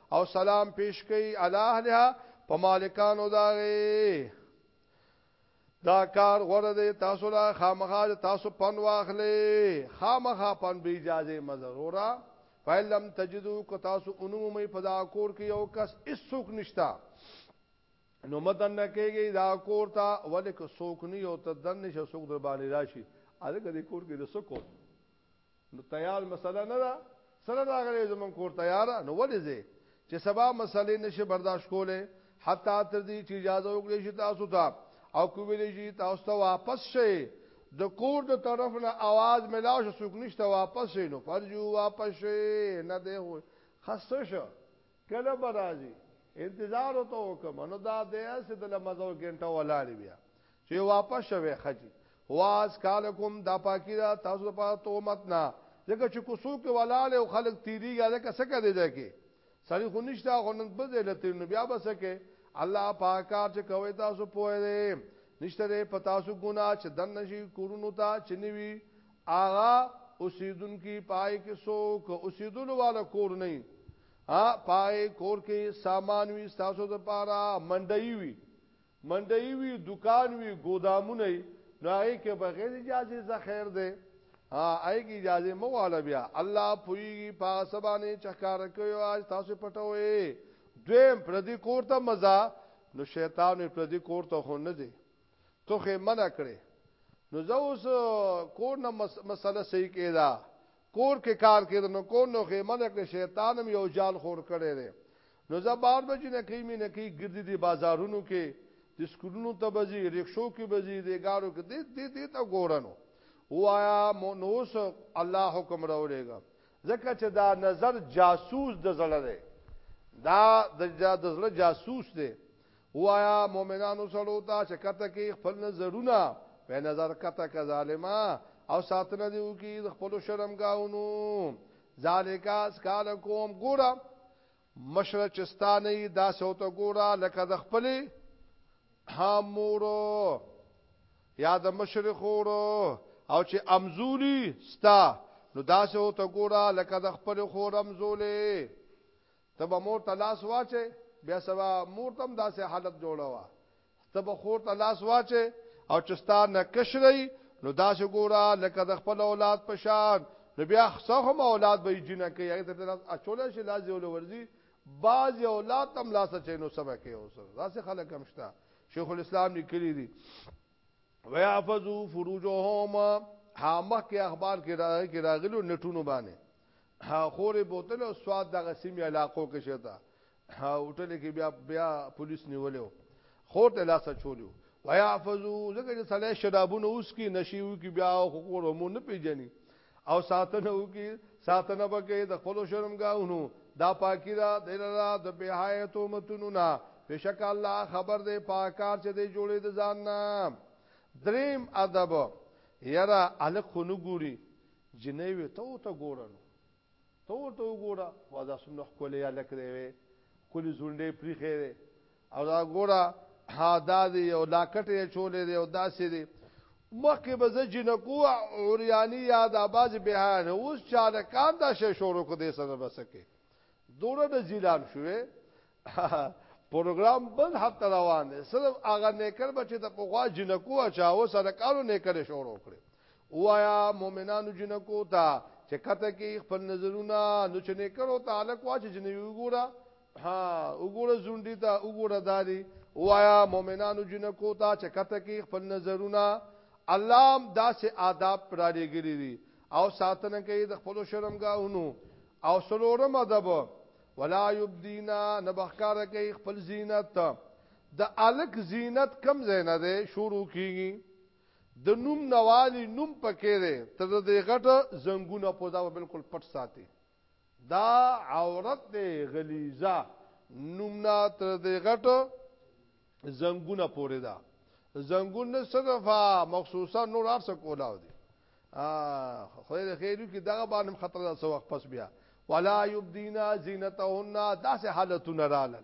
او سلام پیش کوي الله له په مالکانو داغه دا کار غره دی تاسو لا خامخا تاسو پن واخلې خامخا پن به اجازه مزرورا فلم تجدو کو تاسو انومي په دا کور کې یو کس اسوک نشتا نو مدن کېږي دا کور ته ولیک سوک نه یو ته دن نشه سوک در باندې راشي اګه دې کور کې د سکو نو تیار مسله نه ده سره راغلی زمون کور تیار نو ولې زه چې سبا مسلې نشه برداشت کوله حتی تر دې چې اجازه وکړي چې تاسو ته او کولی شي تاسو ته واپس شئ د کور د طرف نه आवाज ملاو شو څوک نشته واپس شئ نو فرجو واپس شئ نه دی هو خسته شو کله برازي انتظار وته وکم نو دا د اسه د لمزو غنټه ولاړ بیا چې واپس شوه خجی واز کالکم دا پاکی دا تاسو په تومت نه ځکه چې کوسو کې ولاله او خلک تیریږي ځکه څه کوي دا کې سړی خو نشته خو نن په ځای لته نو بیا بس کې الله پاکار چې کوي تاسو پوه دی نشته دې پتا سو ګنا چې دن نشي کورونو ته چنوي آغا اوسیدون کی پای کې سو کو اوسیدون والا کور نه ا پای کور کې سامان وی تاسو د پاره منډي وی منډی وی دوکان وی ګودامونه نو هغه کې بغیر اجازه ز خیر ده ها هغه کې اجازه مو والا بیا الله پویږي په سبانه چکار کوي اج تاسو پټوي دویم پر دې کور ته مزه نو شیطان پر دې کور ته خو نه دی تو خې منع کړي نو زه اوس کور نه مسله صحیح کېدا کور کې کار کېده نو کور نو خې منه کړې شیطان هم یو جال خور کړی دی نو زه بار بچی نه کوي مې نه کوي ګرځي دي بازارونو کې د سکولونو ته بځي رکشو کې بځي د ګارو کې دې دې دې ته ګورنو وایا مونوس الله حکم راولېګا ځکه چې دا نظر جاسوس د زړه دی دا د زړه جاسوس دی ووایا مؤمنانو سړو ته چې کته کې خپل نظرونه په نظر کته کا ظالما او ساتنه دی وکي د خپل شرمګاونو ذالیکا اسکال کوم ګورا مشره چستانه دا سوته ګورا لکه د خپل حامورو یا د مشرخورو او چې امزولی ستا نو دا سوته ګورا لکه د خپل خور امزولې ته به مور ته لاس واچې بیا سبا مور تم داسې حالت جوړوا ته به خور ته لاس واچې او چستا نه کشري نو داسې ګوره لکه د خپل اولاد په شان نو بیا څوهم اولاد به جنہ کوي هغه ته لاس اچول شي لاس یو لورځي باز اولاد تم لاس چینو سبا کې اوس داسې خلک هم شته شیخ الاسلام لیکلی دي ويحفظو فروجهم ها مخ کې اخبار کې راغلي کې راغلو نټونو باندې ها خورې بوتل او سواد دغه سیمه علاقو کې شته ها هوټل کې بیا بیا پولیس نیولیو خور ته لاسه چولیو ويحفظو ځکه چې سړی شرابونه اوس کې نشيو کې بیا خور مو نه پیژني او ساتنه وکي ساتنه وکي د خپل شرمګاونو دا پاکي دا د الله د بهایت امتونو نه بشک الله خبر دی پاکار چې دی جوړې د ځان نه دریم ادب یرا الک خونو ګوري جنې وي ته ته ګورنو ته ته ګوره وادا سمنه خپل الک دی وي کلی زونډې پری خیره او دا ګوره ها دا دی او دا کټه چولې دی او دا سې دی مخکې به زه جنکو اوریانی یا د اباز بهان اوس چا د کان دا شې شروع کو دې سره بسکه دوره د زیلان شوې پروګرام بل هفته روان دی صرف هغه نیکر بچی ته په خوا جنکو اچاو سره کارو نیکر شروع کړي وایا مؤمنانو جنکو ته چې کته کې خپل نظرونه نو چې نیکرو تعلق واچ جنوي ګوره ها وګوره زونډی ته وګوره دادی وایا مؤمنانو جنکو ته چې کته کې خپل نظرونه الله دا سه آداب پر لګری دي او ساتنه کوي د خپل شرمګاونو او سلورم ادب ولا یبدینا نبخکار کوي خپل زینت د الک زینت کم زینه ده شروع کیږي د نوم نوالی نوم پکې ده تر دې غټه زنګونه پوزا بالکل پټ ساتي دا عورت دی غلیزه نومنا تر دې غټ زنګونه پورې ده زنګون نه صرف مخصوصا نور ارس کولاو دي ا خو دې خیرو کې دغه باندې خطر ده سو وخت پس بیا ولا یبدینا زینتهن داسې حالتونه رالل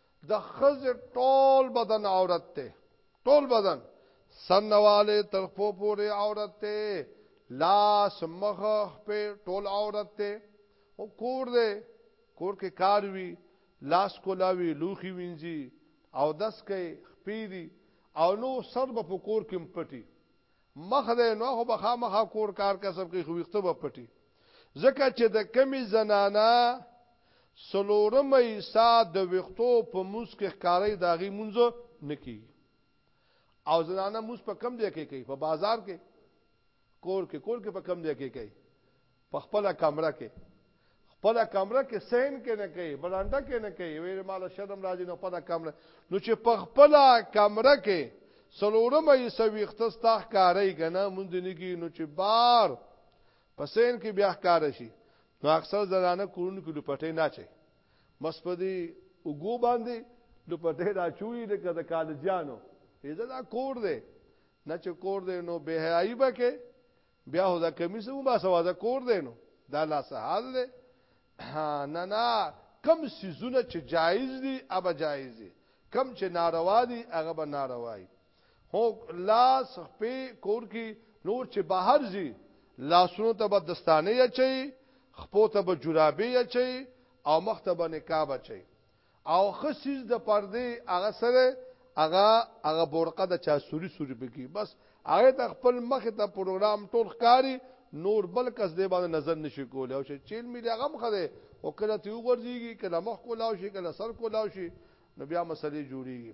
د خزه ټول بدن عورت ته ټول بدن سنواله تر خپو پورې عورت ته لاس مخ په ټول عورت ته او کور دې کور کې کار وی لاس کولاوی لوخي وینځي او دس کې خپې دي او نو سر به په کور کې پټي مخ دې نو خو بخا مخا کور کار کسب کې خوښته به پټي ځکه چې د کمې زنانه څلورمه حصه د ویښتو په موس کې ښکاري د هغې مونځ نه کېږي او زنانه موس په کم ځای کې کوي په بازار کې کور کې کور کې په کم ځای کې کوي په خپل کمره کې خپل کمره کې سین کې نه کوي برانډه کې نه کوي ویل مال شرم راځي نو خپل کمره نو چې په خپل کمره کې سلورمه یې سويخته ستاخ کاری کنه مونږ نه کی نو چې بار په سین کې بیا ښکار شي نو اکثر زنانه کورونو کې لپټې نه چي بس په دې وګو باندې لپټې را چوي د کده کالجانو ایزه دا کور دی نه چې کور دی نو به حیاي بکې بیا هو دا کمیس مو با سوا دا کور دی نو دا لا سهال دی نه نه کم سيزونه چې جایز دي ابا جایز دي کم چې ناروا دي هغه به ناروای هو لاس په کور کې نور چې بهر زی لاسونو ته به دستانه اچي خپو ته به جورابي اچي او مخ ته به نقاب اچي او خصیز د پردې هغه سره هغه هغه برقه د چا سوري سوري پکې بس هغه ته خپل مخ ته پروګرام ټول ښکاری نور بل کس دی باندې نظر نشي کولای او چې چیل می دا غم خره او کله ته وګرځيږي کله مخ کولاو شي کله سر کولاو شي نو بیا مسلې جوړيږي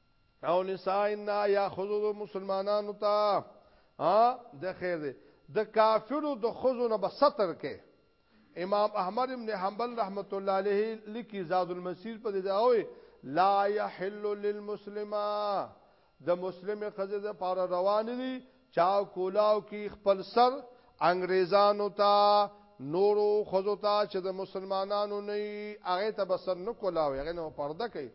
او نساء ان یاخذو مسلمانانو ته ها د خیر دی د کافرو د خزو نه بستر کې امام احمد ابن حنبل رحمت الله علیه لیکي زاد المسیر په دې ځای لا يحل للمسلمه د مسلمه خزه د پار روان دي چا کولاو کی خپل سر انګريزانو ته نورو خزو ته چې د مسلمانانو نه هغه ته بسر نه کولاو هغه نه پرده کوي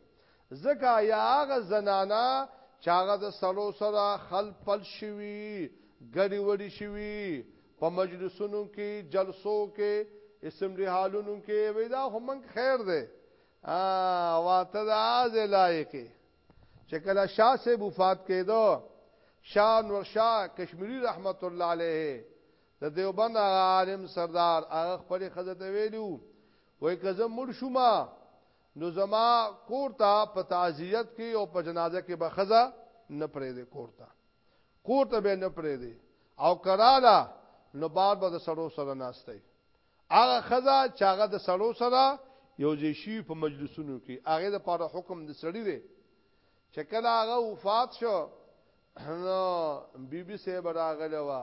ځکه ایا هغه زنانه چې هغه د سړو سره خل پل شوي، ګډې وډې شوي، په مجلسونو کې، جلسو کې، اسمبلي هالونو کې، وایي دا خو موږ خیر دی، واته دا ځای لایقې چې کله شاه صاحب وفات کېدو شاه نور شاه کشمیری رحمت الله علیه د دیوبند عالم سردار هغه خپل خزه ته ویلو وای که زه مړ شوم نو زما کور ته په تعزیت کې او په جنازه کې به خزه نه پرې دې کور ته کور ته به نه پرې دې او کراله نو بار به د سړو سره ناشته هغه خزه چې هغه د سړو سره یو ځای شي په مجلسونو کې هغه د پاره حکم د سړی دی چې کله هغه وفات شو نو بیبي سه براغله وا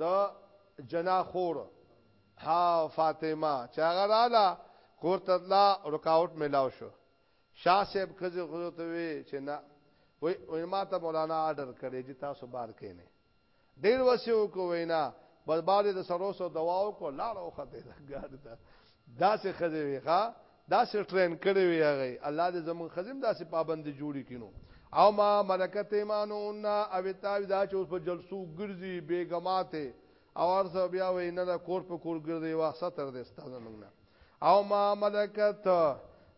د جنا خور ها فاطمه چاغه رااله کورته لا رکاوټ ملاو شو شاه صاحب کزه غوته ته وی چې نه وای وای ما ته مولانا آرډر کړی چې تاسو بار کینې ډیر وسیو کو وینا بس باندې د سرو سو دواو کو لاړو خته ګاډ ته داسې خزه وی ښا داسې ټرین کړی وي هغه الله دې زمون خزم داسې پابند جوړی کینو او ما ملکت ایمانون او تاوی دا چې اوس په جلسو ګرځي بیګماته او ارزه بیا وې نه دا کور په کور ګرځي واه ستر دې ستاسو موږ نه او ما ملکت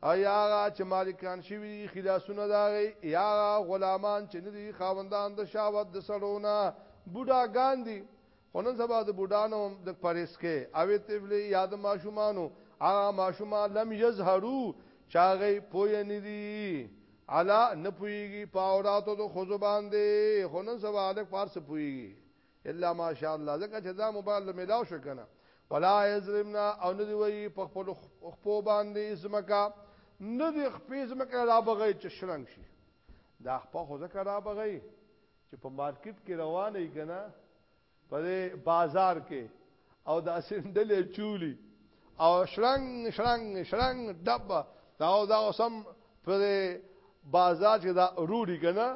ایا هغه چې مالکان شوی خلاصونه داغي یا غلامان چې ندي خاوندان د شاوت د سړونه بوډاګان دي خو نن سبا د بوډانو هم د پرېسکې اوې تفلې یا د ماشومانو هغه ماشومان لم یظهرو چې هغه پوه نه دي علا نه پوهېږي په عوراتو د ښځو باندې خو نن سبا هلک په هر څه پوهېږي الا ماشاءالله ځکه چې دا موبایل له میلاو شو که نه ولا یظلمنا او نه دی وایي په خپل خپو باندې ځمکه نه دی خپې ځمکه را بغی چې شرنګ شي دا خپه خو ځکه را بغی چې په مارکیټ کې روانه یې کنه په بازار کې او د اسندلې چولی او شرنګ شرنګ شرنګ دب دا او دا سم په بازار کې دا روړي کنه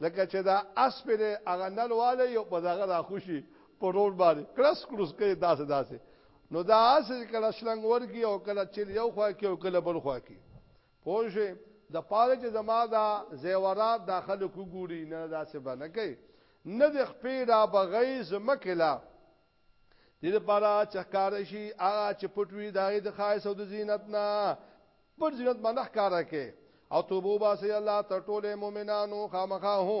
لکه چې دا اسپره هغه نل والے یو په دغه را خوشي په روډ باندې کلس کلس کې داسې داسې نو دا اسې کله شلنګ ورګي او کله چې یو خوا کې او کله بل خوا کې پوه شئ د پاره چې زما دا زیورات داخله کو ګوري نه داسې بنه کوي نه د خپې را بغي زمکلا دې لپاره چې کار شي هغه چې پټوي داغه د خایس او د زینت نه پر زینت باندې ښکارا کوي او توبه باسي الله تر ټولو مؤمنانو خامخا هو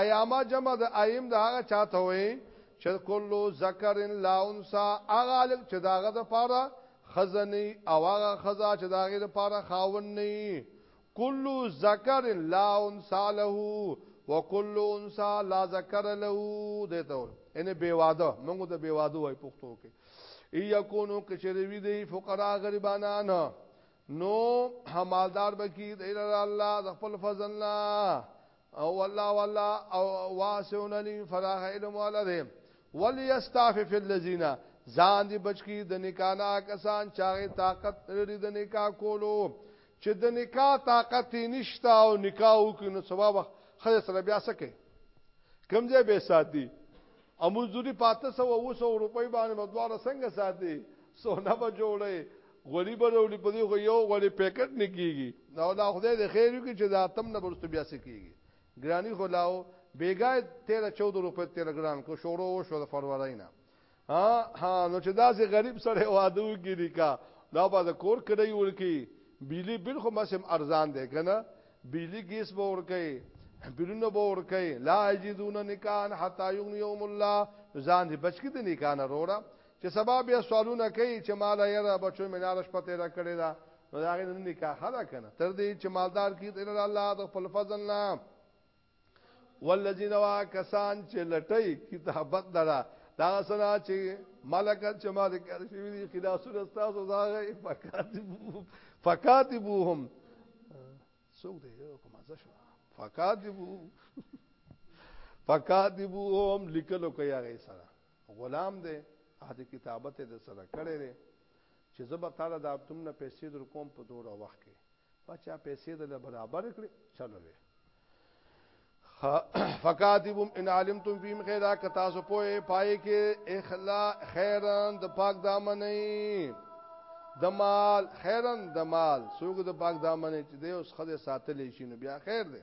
ایامه جمع د ایم د هغه چاته وي چې کلو ذکر لا انسا هغه الک چې داغه د پاره خزنی او هغه خزا چې داغه د پاره خاون نه کلو ذکر لا انسا له وکل انسا لا ذکر له دته ان بی واده موږ ته بی واده وای پښتو کې ای یکونو کچریوی دی فقرا غریبانان نو همالدار بکی دی الله د خپل فضل الله او والله والله او واسعون علی فراغ علم ولده وليستعفف الذين ځان دي بچکی د نکانا کسان چاغه طاقت لري د نکاح کولو چې د نکاح طاقت نشتا او نکاح وکړي نو سبب خځه سره بیا سکه کم ځای به ساتي اموزوري پاته سو او سو روپۍ باندې مدواره څنګه ساتي سونه به جوړي غوړي به راوړي په دې خو یو غوړي پیکټ نه کیږي نو الله خدای دې خیر وکړي چې دا اتم نه برست بیا څه کیږي ګرانی خو لاو بیګای 13 14 روپې تیر ګران کو شورو و شو د فروری نه ها ها نو چې دا سي غریب سره واده وکړي نکا دا به د کور کړی ورکی بیلی بل خو مسم ارزان دی کنه بیلی ګیس به ورکی بیرونه به ورکی لا یجدون نکان حتا یغنیهم الله ځان دې بچی د نکان وروړه چې سبا بیا سوالونه کوي چې مال یره بچو مې نار شپه تیر کړی دا نو دا غي نه نکاح حلا کنه تر دې چې مالدار کی تیر الله د خپل فضل نام والذین وا کسان چې لټي کتابت درا دا سنا چې ملکت چې ما د کارشي دي خدا سره استاد او زاغه فکاتبو فکاتبوهم څوک دې کوم ځا شو فکاتبو فکاتبوهم لیکلو کوي هغه سره غلام دی عهد کتابت یې درسره کړی دی چې زه به تاله د عبدم نه پیسې درکوم په دوړه وخت کې بچا پیسې دل برابر کړې چلو وی فکاتبم ان علمتم فیم خیرا ک تاسو پوهه پای کې اخلا خیرن د پاک دامنې د مال خیرن د مال سوګ د پاک دامنې چې دی اوس خدای ساتلې شي نو بیا خیر دی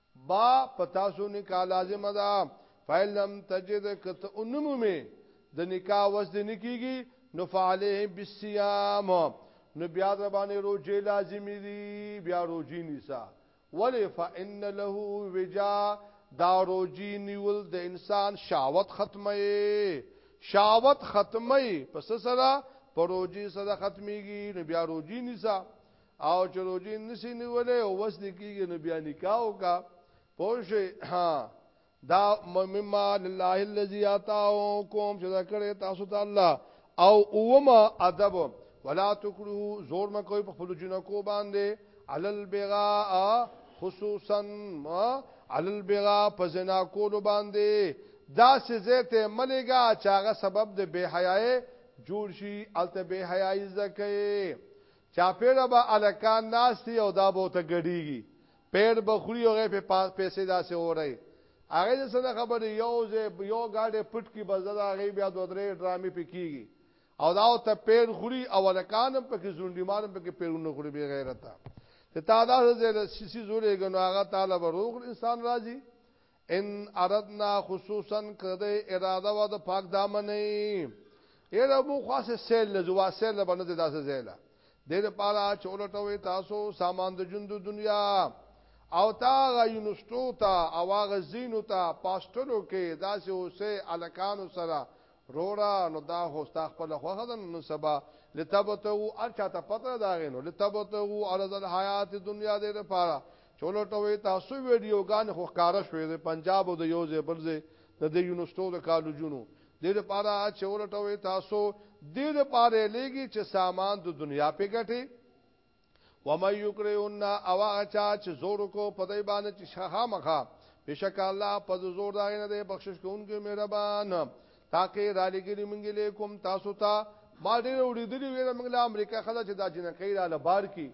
با پتاسو نکاح لازم ده فیلم تجد کت انمو می د نکاح وس دی نکیږي نو فعلیه بالصيام نو بیا در باندې روزه لازم دي بیا روزي نسا ولی فان له وجا دا روزي نیول د انسان شاوت ختمه شاوت ختمه پس سره پروجی سره ختميږي نو بیا روجی نسا او چې روزي نسی نیولې او وس دې کیږي نو بیا نکاح وکا پوښي ها دا مما لله الذي اتاكم چې دا کړې تاسو ته الله او اوما ادب ولا تکرو زور ما کوي په خپل جنو کو باندې علل بغاء خصوصا علل بغاء په زنا کول باندې دا سزه ته ملګا چې هغه سبب د بے حیاي جوړ شي الته بے حیاي زکه چاپېره به هلکان ناست وي او دا به ورته ګډېږي، پېټ به خوري او هغه یې پرې پیسې داسې اوري. هغه د څه نه خبر وي، یو ځای یو ګاډی پټ کړي، بس د هغې بیا دوه درې ډرامې پرې کېږي او دا ورته پېټ خوري او هلکان هم پکې ځونډیمان هم پکې پېټونه خوري. بې غیرته! چې تا داسې ځای له څیز ولېږه نو هغه تا له به روغ انسان راځي؟ ان اردنا خصوصا کده اراده و د پاک دامنې یره مو خاصه سیل لزوا سیل باندې داسې زیلا د دې لپاره چې ولټوي تاسو سامان د ژوند دنیا او تا غ یونستو تا او غ زینو تا پاستلو کې داسې اوسه الکانو سره رورا نو دا خو ستا خپل خوخه ده نو سبا لتبته او اچا ته پته دا غینو لتبته او عرض الحیات دنیا دې لپاره چولو ټوي تاسو ویډیو غان خو کار شوې ده پنجاب او د یو ځې بل ځې د دې یونیورسيټو د کالجونو دې لپاره چولو ټوي تاسو دې لپاره لګي چې سامان د دنیا په ګټي ومن یکرهن او هغه چا چې زور کو په دای باندې چې شخه مخه بشک الله په زور دا نه دی بخشش کوونکی مهربان تاکي را لګري مونږ له کوم تاسو ته ما ډېر وړېدلی ویل مونږ له امریکا خلا چې دا جنکې را لبار کی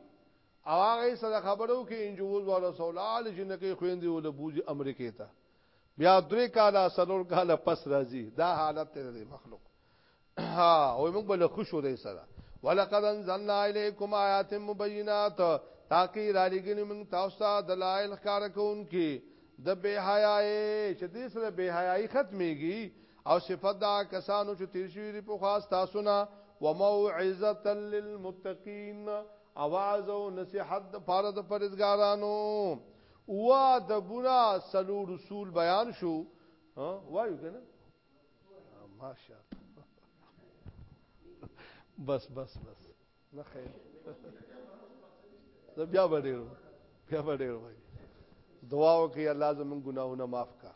او هغه سره خبرو کې انجوز والا سولال جنکې خويندې ول بوزي امریکې ته بیا درې کاله سلور کاله پس راځي دا حالت ته دی مخلوق ها او موږ بل خوشو دی سره ولقد انزلنا الیکم آیات مبینات تاکي را لګنی موږ تاسو ته دلایل ښکار کوونکې د بے حیاي چې دې سره بے حیاي ختميږي او صفات دا کسانو چې تیر شوی دی په خاص تاسو نه وموعظه للمتقین اواز او نصيحت د پاره د پرېزګارانو او د بنا سلو رسول بیان شو وایو کنه ماشاءالله بس بس بس نه خیر زه بیا وړم بیا وړم وای دعا وکي الله زمون ګناهونه معاف کا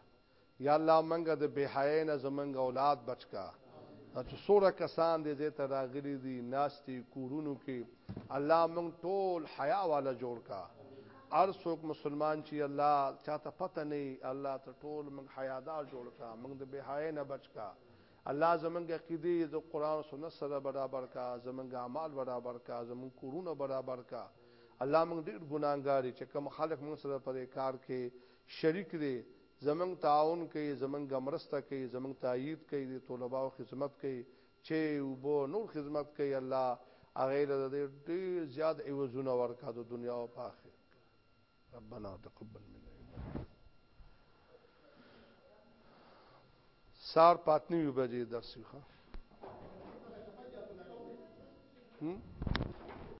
یا الله منګه د بے حیا نه زمونږ اولاد بچ کا چې سوره کسان دې زه ته راغلي دي ناشتي کورونو کې الله مونږ ټول حیا والا جوړ کا ار څوک مسلمان چې الله چاته پته نه الله ته ټول موږ حیادار جوړ کا موږ د بهای نه بچ کا الله زمونږ عقیده د قران او سنت سره برابر کا زمونږ اعمال برابر کا زمونږ کورونه برابر کا الله موږ ډیر ګناګاری چې کوم خلک موږ سره پر کار کې شریک دي زمونږ تعاون کوي زمونږ مرسته کوي زمونږ تایید کوي د طلباو خدمت کوي چه اوبو نور خدمت کوي الله هغه له دې ډیر زیات ایوزونه ورکا د دنیا او پاخه ربنا تقبل منا سار پاتنی یو بجې درس ښه